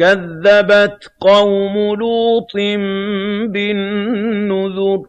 كَذَّبَتْ قَوْمُ لُوطٍ بِالنُّذُرِ.